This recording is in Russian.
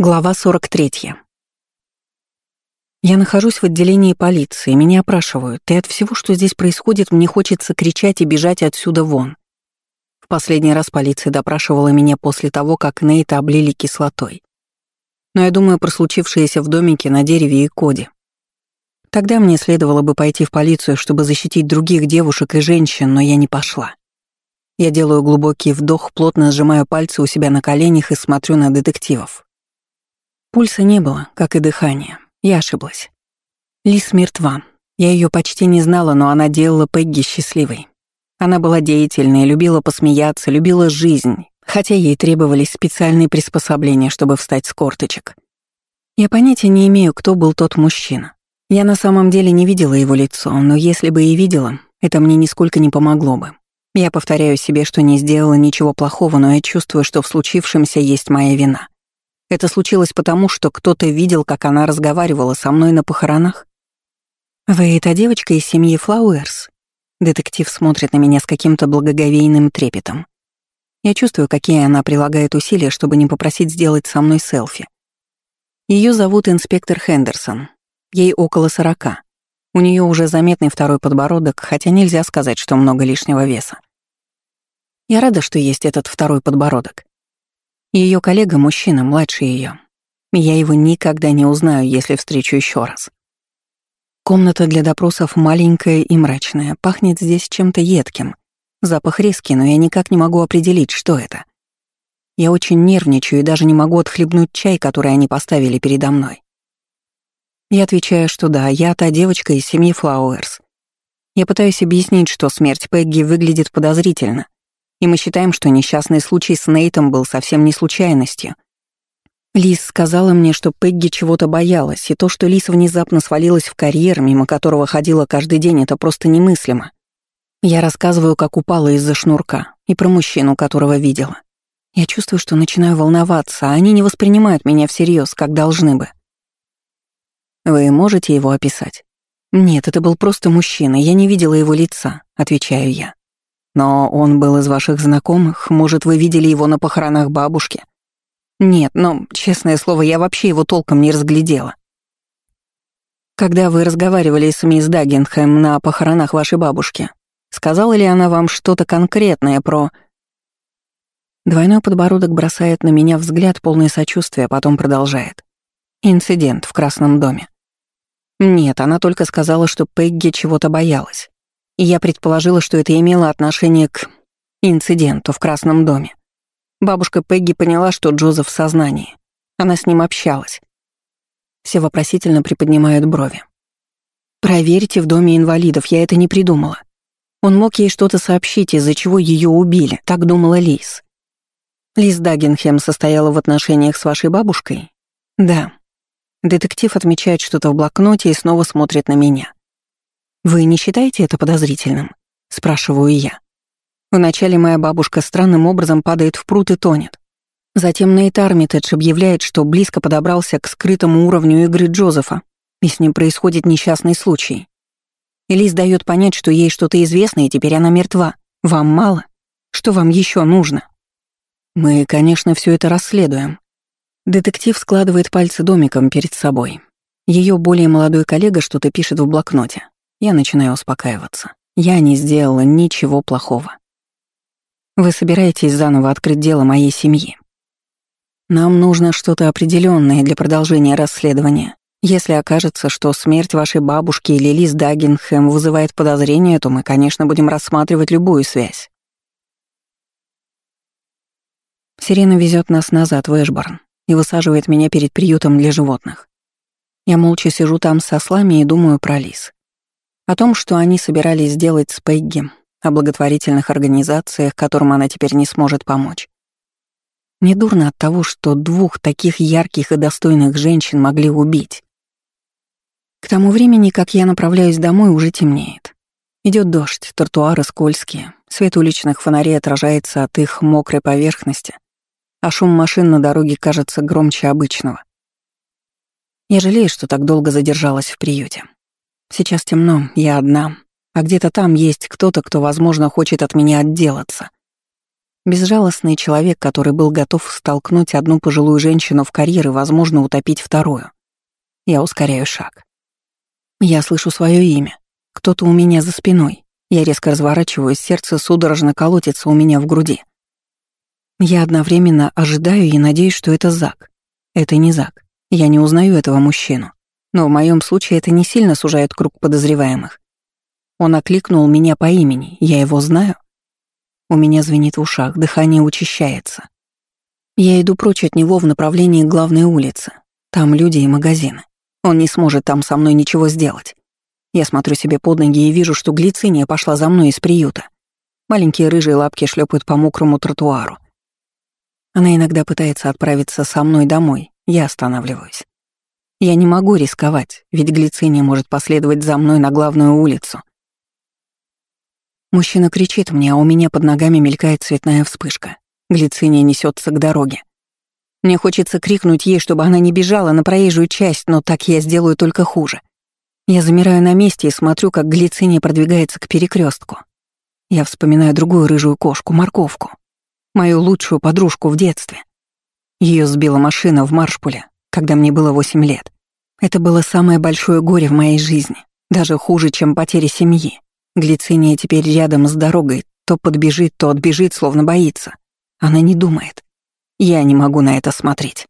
Глава 43. Я нахожусь в отделении полиции, меня опрашивают, и от всего, что здесь происходит, мне хочется кричать и бежать отсюда вон. В последний раз полиция допрашивала меня после того, как Нейта облили кислотой. Но я думаю про случившееся в домике на дереве и коде. Тогда мне следовало бы пойти в полицию, чтобы защитить других девушек и женщин, но я не пошла. Я делаю глубокий вдох, плотно сжимаю пальцы у себя на коленях и смотрю на детективов. Пульса не было, как и дыхания. Я ошиблась. Лис мертва. Я ее почти не знала, но она делала Пегги счастливой. Она была деятельной, любила посмеяться, любила жизнь, хотя ей требовались специальные приспособления, чтобы встать с корточек. Я понятия не имею, кто был тот мужчина. Я на самом деле не видела его лицо, но если бы и видела, это мне нисколько не помогло бы. Я повторяю себе, что не сделала ничего плохого, но я чувствую, что в случившемся есть моя вина. Это случилось потому, что кто-то видел, как она разговаривала со мной на похоронах? «Вы та девочка из семьи Флауэрс?» Детектив смотрит на меня с каким-то благоговейным трепетом. Я чувствую, какие она прилагает усилия, чтобы не попросить сделать со мной селфи. Ее зовут инспектор Хендерсон. Ей около сорока. У нее уже заметный второй подбородок, хотя нельзя сказать, что много лишнего веса. Я рада, что есть этот второй подбородок. Ее коллега — мужчина, младше ее. Я его никогда не узнаю, если встречу еще раз. Комната для допросов маленькая и мрачная, пахнет здесь чем-то едким. Запах резкий, но я никак не могу определить, что это. Я очень нервничаю и даже не могу отхлебнуть чай, который они поставили передо мной. Я отвечаю, что да, я та девочка из семьи Флауэрс. Я пытаюсь объяснить, что смерть Пегги выглядит подозрительно, и мы считаем, что несчастный случай с Нейтом был совсем не случайностью. Лиз сказала мне, что Пегги чего-то боялась, и то, что Лиз внезапно свалилась в карьер, мимо которого ходила каждый день, это просто немыслимо. Я рассказываю, как упала из-за шнурка, и про мужчину, которого видела. Я чувствую, что начинаю волноваться, а они не воспринимают меня всерьез, как должны бы. Вы можете его описать? Нет, это был просто мужчина, я не видела его лица, отвечаю я. Но он был из ваших знакомых, может, вы видели его на похоронах бабушки? Нет, но, честное слово, я вообще его толком не разглядела. Когда вы разговаривали с мисс Даггенхэм на похоронах вашей бабушки, сказала ли она вам что-то конкретное про... Двойной подбородок бросает на меня взгляд полный сочувствия, а потом продолжает. Инцидент в Красном доме. Нет, она только сказала, что Пегги чего-то боялась и я предположила, что это имело отношение к инциденту в Красном доме. Бабушка Пегги поняла, что Джозеф в сознании. Она с ним общалась. Все вопросительно приподнимают брови. «Проверьте в доме инвалидов, я это не придумала. Он мог ей что-то сообщить, из-за чего ее убили, так думала Лиз. Лиз Даггенхем состояла в отношениях с вашей бабушкой? Да. Детектив отмечает что-то в блокноте и снова смотрит на меня. «Вы не считаете это подозрительным?» — спрашиваю я. Вначале моя бабушка странным образом падает в пруд и тонет. Затем Нейт Армитедж объявляет, что близко подобрался к скрытому уровню игры Джозефа, и с ним происходит несчастный случай. Элис дает понять, что ей что-то известно, и теперь она мертва. Вам мало? Что вам еще нужно? Мы, конечно, все это расследуем. Детектив складывает пальцы домиком перед собой. Ее более молодой коллега что-то пишет в блокноте. Я начинаю успокаиваться. Я не сделала ничего плохого. Вы собираетесь заново открыть дело моей семьи. Нам нужно что-то определенное для продолжения расследования. Если окажется, что смерть вашей бабушки или Лиз Даггенхэм вызывает подозрения, то мы, конечно, будем рассматривать любую связь. Сирена везет нас назад в Эшборн и высаживает меня перед приютом для животных. Я молча сижу там со слами и думаю про Лиз. О том, что они собирались сделать с Пегги, о благотворительных организациях, которым она теперь не сможет помочь. Мне дурно от того, что двух таких ярких и достойных женщин могли убить. К тому времени, как я направляюсь домой, уже темнеет. Идет дождь, тротуары скользкие, свет уличных фонарей отражается от их мокрой поверхности, а шум машин на дороге кажется громче обычного. Я жалею, что так долго задержалась в приюте. Сейчас темно, я одна, а где-то там есть кто-то, кто, возможно, хочет от меня отделаться. Безжалостный человек, который был готов столкнуть одну пожилую женщину в карьер и, возможно, утопить вторую. Я ускоряю шаг. Я слышу свое имя. Кто-то у меня за спиной. Я резко разворачиваюсь, сердце судорожно колотится у меня в груди. Я одновременно ожидаю и надеюсь, что это Зак. Это не Зак. Я не узнаю этого мужчину. Но в моем случае это не сильно сужает круг подозреваемых. Он окликнул меня по имени, я его знаю. У меня звенит в ушах, дыхание учащается. Я иду прочь от него в направлении главной улицы. Там люди и магазины. Он не сможет там со мной ничего сделать. Я смотрю себе под ноги и вижу, что глициния пошла за мной из приюта. Маленькие рыжие лапки шлепают по мокрому тротуару. Она иногда пытается отправиться со мной домой, я останавливаюсь. Я не могу рисковать, ведь глициния может последовать за мной на главную улицу. Мужчина кричит мне, а у меня под ногами мелькает цветная вспышка. Глициния несется к дороге. Мне хочется крикнуть ей, чтобы она не бежала на проезжую часть, но так я сделаю только хуже. Я замираю на месте и смотрю, как глициния продвигается к перекрестку. Я вспоминаю другую рыжую кошку, морковку. Мою лучшую подружку в детстве. Ее сбила машина в Маршпуле, когда мне было 8 лет. Это было самое большое горе в моей жизни, даже хуже, чем потеря семьи. Глициния теперь рядом с дорогой, то подбежит, то отбежит, словно боится. Она не думает. Я не могу на это смотреть.